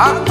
Aku